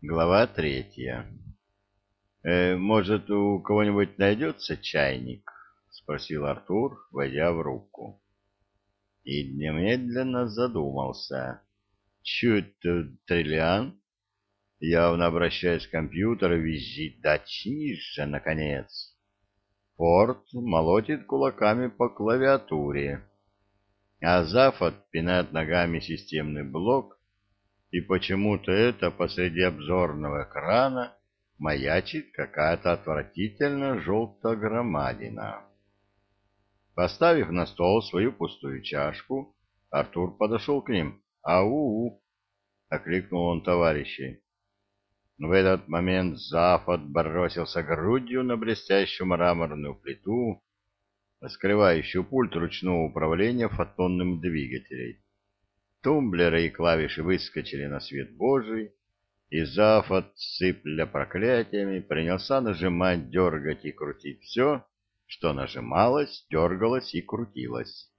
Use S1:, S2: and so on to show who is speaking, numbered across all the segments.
S1: Глава третья. «Э, «Может, у кого-нибудь найдется чайник?» — спросил Артур, войдя в рубку. И немедленно задумался. «Чуть триллиан?» Явно обращаясь к компьютеру, визжит «Да тише, наконец!» Форд молотит кулаками по клавиатуре, а Зафот пинает ногами системный блок, и почему-то это посреди обзорного экрана маячит какая-то отвратительно желтая громадина. Поставив на стол свою пустую чашку, Артур подошел к ним. «Ау!» — окликнул он товарищей. В этот момент Зафот бросился грудью на блестящую мраморную плиту, скрывающую пульт ручного управления фотонным двигателем. Тумблеры и клавиши выскочили на свет Божий, и Зафот, сыпля проклятиями, принялся нажимать, дергать и крутить все, что нажималось, дергалось и крутилось.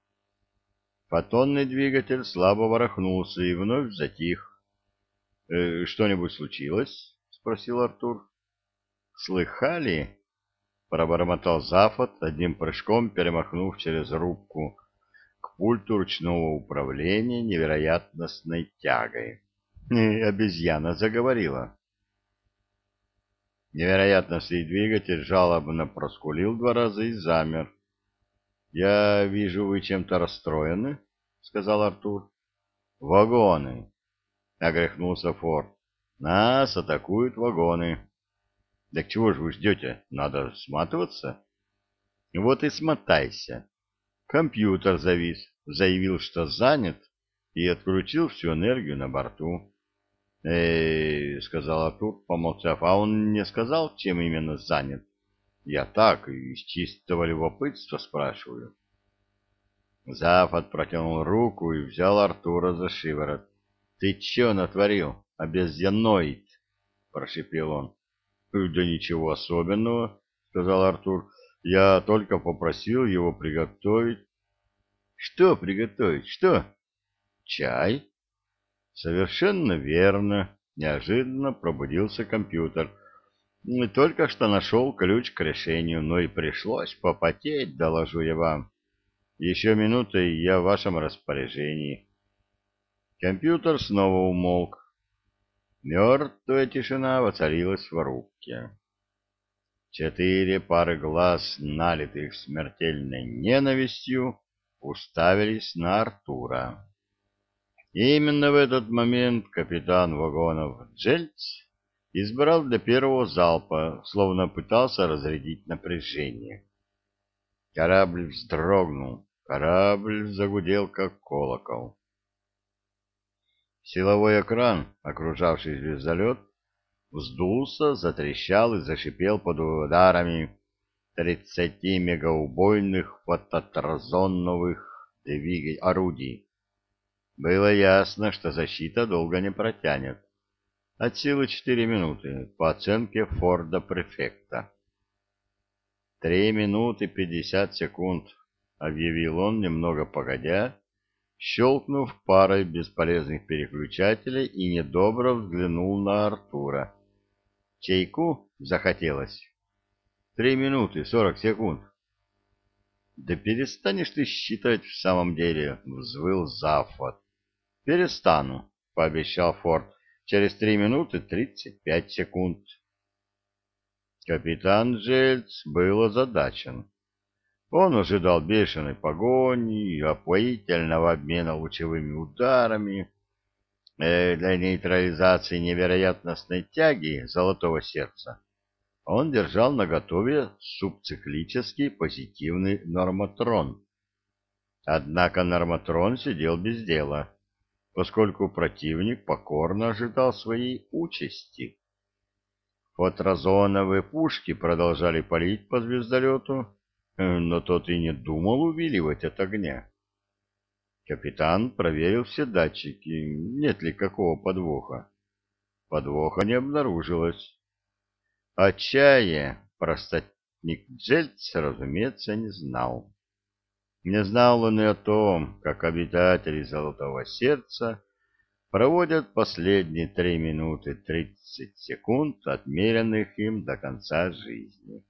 S1: Фотонный двигатель слабо ворохнулся и вновь затих. «Э, «Что-нибудь случилось?» — спросил Артур. «Слыхали?» — пробормотал Зафот, одним прыжком перемахнув через рубку пульту ручного управления невероятностной тягой. И обезьяна заговорила. Невероятностный двигатель жалобно проскулил два раза и замер. — Я вижу, вы чем-то расстроены, — сказал Артур. — Вагоны, — огрехнулся Форд. — Нас атакуют вагоны. — Так чего же вы ждете? Надо сматываться? — Вот и смотайся. Компьютер завис, заявил, что занят, и открутил всю энергию на борту. «Эй», — сказал Артур, помолчав, — «а он не сказал, чем именно занят?» «Я так, из чистого любопытства спрашиваю». Зафот протянул руку и взял Артура за шиворот. «Ты че натворил, обезьяноид?» — прошипел он. «Да ничего особенного», — сказал Артур. Я только попросил его приготовить. Что приготовить? Что? Чай? Совершенно верно. Неожиданно пробудился компьютер. Только что нашел ключ к решению, но и пришлось попотеть, доложу я вам. Еще минута, и я в вашем распоряжении. Компьютер снова умолк. Мертвая тишина воцарилась в рубке. Четыре пары глаз, налитых смертельной ненавистью, уставились на Артура. И именно в этот момент капитан вагонов Джельц избрал для первого залпа, словно пытался разрядить напряжение. Корабль вздрогнул, корабль загудел, как колокол. Силовой экран, окружавший звездолет, вздулся, затрещал и зашипел под ударами тридцати мегаубойных фототразоновых орудий. Было ясно, что защита долго не протянет. От силы четыре минуты, по оценке Форда-префекта. «Три минуты пятьдесят секунд», — объявил он немного погодя, щелкнув парой бесполезных переключателей и недобро взглянул на Артура. Чайку захотелось. Три минуты сорок секунд. Да перестанешь ты считать в самом деле, взвыл Зафот. Перестану, пообещал Форд. Через три минуты тридцать пять секунд. Капитан Джельц был озадачен. Он ожидал бешеной погони и опоительного обмена лучевыми ударами, для нейтрализации невероятностной тяги золотого сердца он держал наготове субциклический позитивный нормотрон. Однако нормотрон сидел без дела, поскольку противник покорно ожидал своей участи. Фотразоновые пушки продолжали палить по звездолету, э, но тот и не думал увиливать от огня. Капитан проверил все датчики, нет ли какого подвоха. Подвоха не обнаружилось. О чае простотник Джельц, разумеется, не знал. Не знал он и о том, как обитатели Золотого Сердца проводят последние три минуты тридцать секунд, отмеренных им до конца жизни.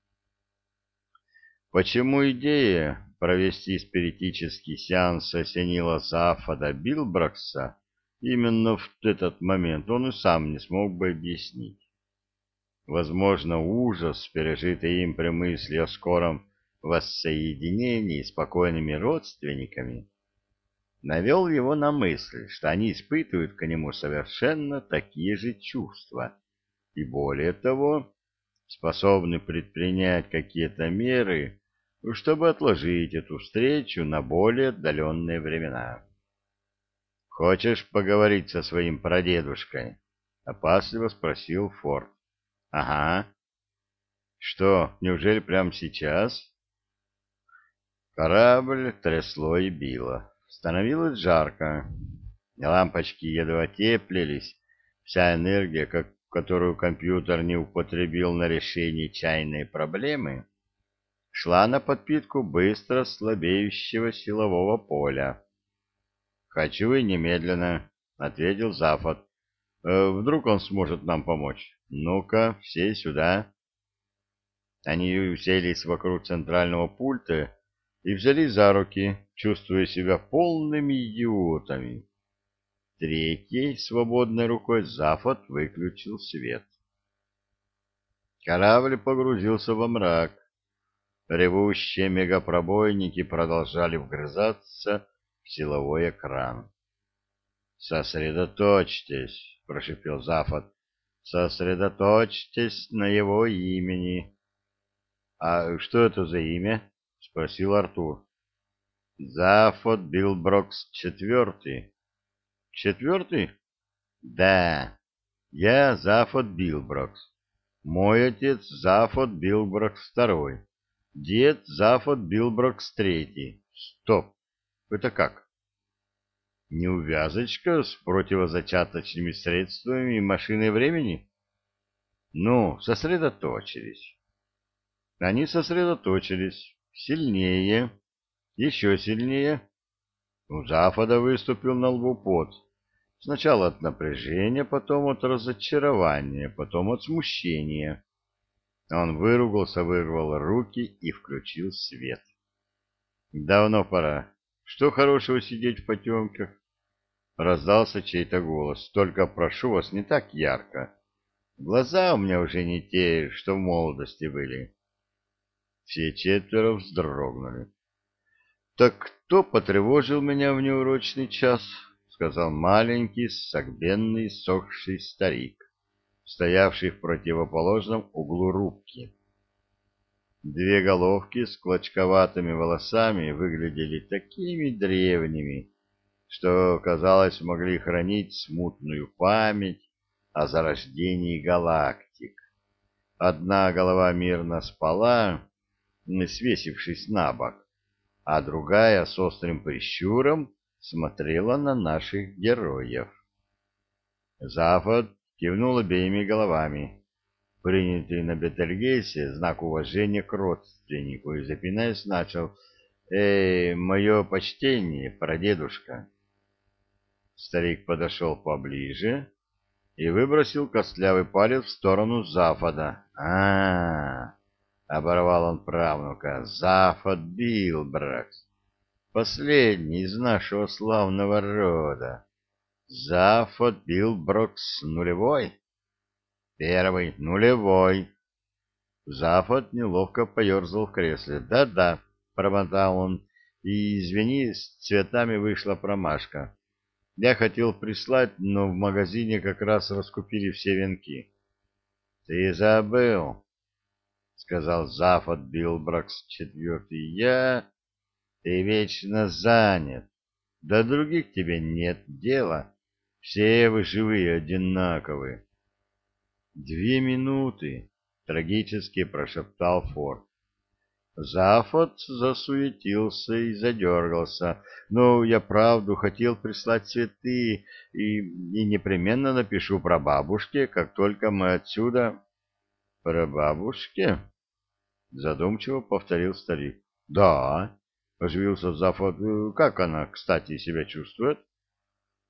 S1: Почему идея провести спиритический сеанс осенила Саафада Билбракса именно в этот момент, он и сам не смог бы объяснить. Возможно, ужас, пережитый им при мысли о скором воссоединении с покойными родственниками, навел его на мысль, что они испытывают к нему совершенно такие же чувства, и более того, способны предпринять какие-то меры, чтобы отложить эту встречу на более отдаленные времена. «Хочешь поговорить со своим прадедушкой?» — опасливо спросил Форд. «Ага. Что, неужели прямо сейчас?» Корабль трясло и било. Становилось жарко. Лампочки едва теплились. Вся энергия, как, которую компьютер не употребил на решение чайной проблемы, шла на подпитку быстро слабеющего силового поля. «Хочу и немедленно», — ответил Зафот. «Э, «Вдруг он сможет нам помочь? Ну-ка, все сюда». Они уселись вокруг центрального пульта и взяли за руки, чувствуя себя полными идиотами. Третьей свободной рукой Зафот выключил свет. Корабль погрузился во мрак. Ревущие мегапробойники продолжали вгрызаться в силовой экран. «Сосредоточьтесь», — прошипел Зафот, — «сосредоточьтесь на его имени». «А что это за имя?» — спросил Артур. «Зафод Библброкс четвертый». «Четвертый?» «Да, я Зафод Библброкс. Мой отец Зафод Библброкс второй. Дед Зафод Библброкс третий. Стоп! Это как?» «Неувязочка с противозачаточными средствами и машиной времени?» «Ну, сосредоточились». Они сосредоточились Сильнее. Еще сильнее. У Зафода выступил на лбу пот. Сначала от напряжения, потом от разочарования, потом от смущения. Он выругался, вырвал руки и включил свет. «Давно пора. Что хорошего сидеть в потемках?» Раздался чей-то голос. «Только прошу вас, не так ярко. Глаза у меня уже не те, что в молодости были». Все четверо вздрогнули. «Так кто потревожил меня в неурочный час?» — сказал маленький, согбенный, сохший старик, стоявший в противоположном углу рубки. Две головки с клочковатыми волосами выглядели такими древними, что, казалось, могли хранить смутную память о зарождении галактик. Одна голова мирно спала, свесившись на бок, а другая с острым прищуром смотрела на наших героев. Зафот кивнул обеими головами, принятый на Бетельгейсе знак уважения к родственнику, и, запинаясь, начал «Эй, мое почтение, прадедушка!» Старик подошел поближе и выбросил костлявый палец в сторону Зафода. а, -а, -а — оборвал он правнука, — Зафот Билбракс, последний из нашего славного рода. Зафод Библброкс нулевой? Первый нулевой. Зафод неловко поерзал в кресле. Да-да, пробормотал он, и, извини, с цветами вышла промашка. Я хотел прислать, но в магазине как раз раскупили все венки. Ты забыл, сказал Зафод Библброкс четвертый. Я... Ты вечно занят. До других тебе нет дела. Все вы живые одинаковые. Две минуты, трагически прошептал Форд. Зафот засуетился и задергался. Ну, я правду хотел прислать цветы и, и непременно напишу про бабушке, как только мы отсюда... Про бабушке? Задумчиво повторил старик. Да, оживился Зафот. Как она, кстати, себя чувствует?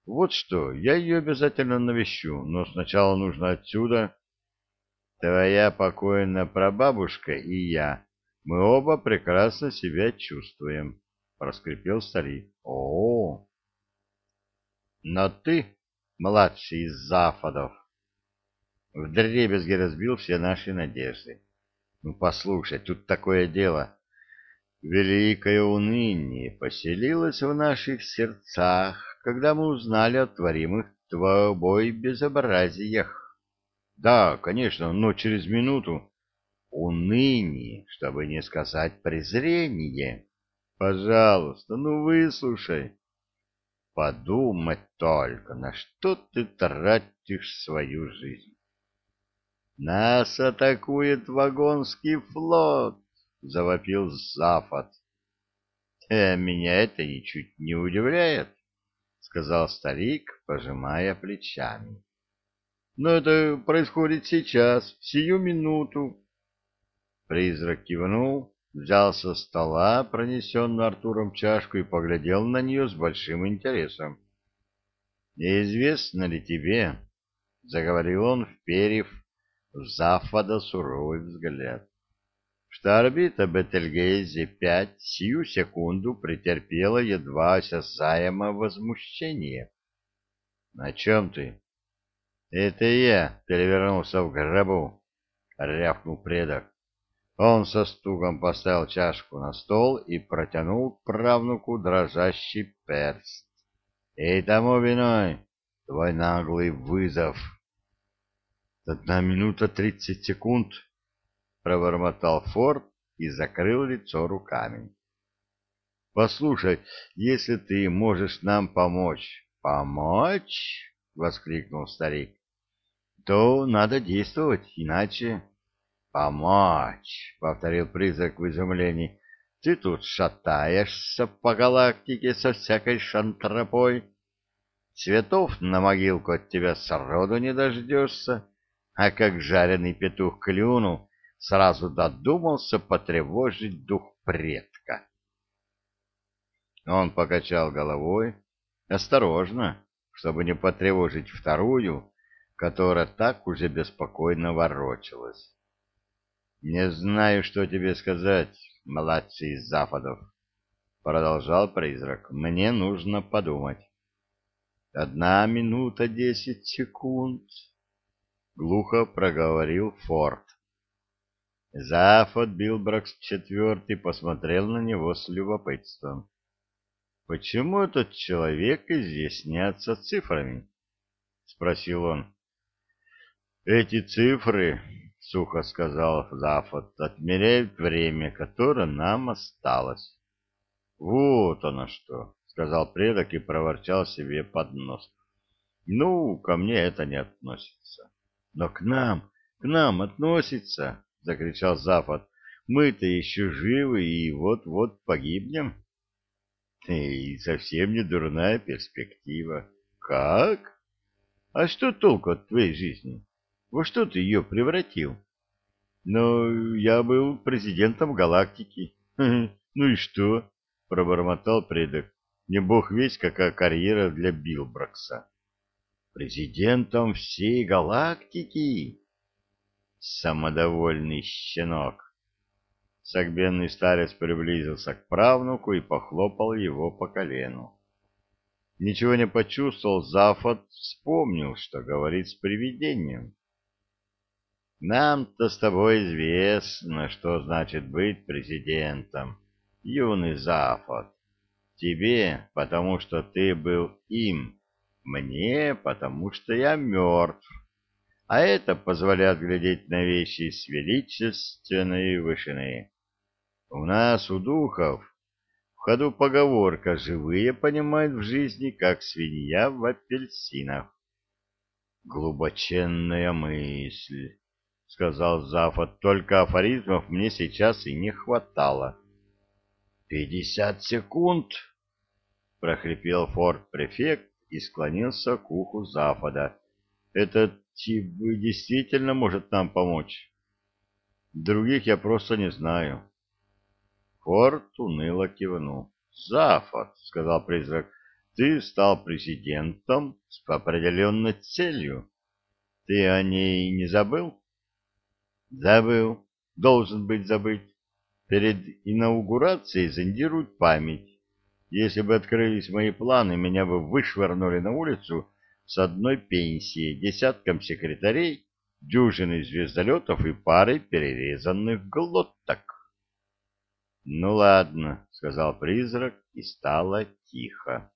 S1: Вот что, я ее обязательно навещу, но сначала нужно отсюда... Твоя покойная прабабушка и я, мы оба прекрасно себя чувствуем, — проскрипел старик. — О, Но ты, младший из Зафодов, вдребезги разбил все наши надежды. Ну, послушай, тут такое дело. Великое уныние поселилось в наших сердцах, когда мы узнали о творимых тобой безобразиях. Да, конечно, но через минуту уныние, чтобы не сказать презрение. Пожалуйста, ну выслушай. Подумать только, на что ты тратишь свою жизнь. Нас атакует вагонский флот, завопил Зафот. Э, меня это ничуть не удивляет, сказал старик, пожимая плечами. Но это происходит сейчас, в сию минуту. Призрак кивнул, взял со стола пронесенную Артуром чашку и поглядел на нее с большим интересом. «Неизвестно ли тебе?» — заговорил он, вперев в Зафода суровый взгляд, что орбита Бетельгейзе-5 сию секунду претерпела едва осязаемое возмущение. — На чем ты? — Это я перевернулся в гробу, — рявкнул предок. Он со стугом поставил чашку на стол и протянул правнуку дрожащий перст. «И тому виной твой наглый вызов!» «Одна минута тридцать секунд!» — пробормотал Форд и закрыл лицо руками. «Послушай, если ты можешь нам помочь...» «Помочь?» — воскликнул старик. «То надо действовать, иначе...» «Помочь!» — повторил призрак в изумлении. «Ты тут шатаешься по галактике со всякой шантропой. Цветов на могилку от тебя сроду не дождешься, а как жареный петух клюнул, сразу додумался потревожить дух предка». Он покачал головой, осторожно, чтобы не потревожить вторую, которая так уже беспокойно ворочалась. Не знаю, что тебе сказать, младший из Западов, продолжал призрак. Мне нужно подумать. Одна минута десять секунд, глухо проговорил Форд. Зафот Билбракс четвертый посмотрел на него с любопытством. «Почему этот человек изъясняется цифрами?» — спросил он. «Эти цифры — сухо сказал Зафот, — отмеряют время, которое нам осталось. — Вот оно что, — сказал предок и проворчал себе под нос. — Ну, ко мне это не относится. — Но к нам, к нам относится, — закричал Зафот. — Мы-то еще живы и вот-вот погибнем. — И совсем не дурная перспектива. — Как? А что толку от твоей жизни? — во что ты ее превратил? Ну, я был президентом галактики. Ну и что? Пробормотал предок. Не бог весь какая карьера для Билбракса. Президентом всей галактики? Самодовольный щенок. Сагбенный старец приблизился к правнуку и похлопал его по колену. Ничего не почувствовал, Зафот вспомнил, что говорит с привидением. Нам-то с тобой известно, что значит быть президентом, юный Зафот. Тебе, потому что ты был им, мне, потому что я мертв. А это позволяет глядеть на вещи с величественной вышины. У нас, у духов, в ходу поговорка «живые понимают в жизни, как свинья в апельсинах». Глубоченная мысль. — сказал Зафот, — только афоризмов мне сейчас и не хватало. — Пятьдесят секунд! — прохрипел форт-префект и склонился к уху Зафода. — Этот тип действительно может нам помочь. Других я просто не знаю. Форт уныло кивнул. — Зафот, — сказал призрак, — ты стал президентом с определенной целью. Ты о ней не забыл? Забыл. Должен быть забыть. Перед инаугурацией зондируют память. Если бы открылись мои планы, меня бы вышвырнули на улицу с одной пенсией, десятком секретарей, дюжиной звездолетов и парой перерезанных глоток. — Ну ладно, — сказал призрак, и стало тихо.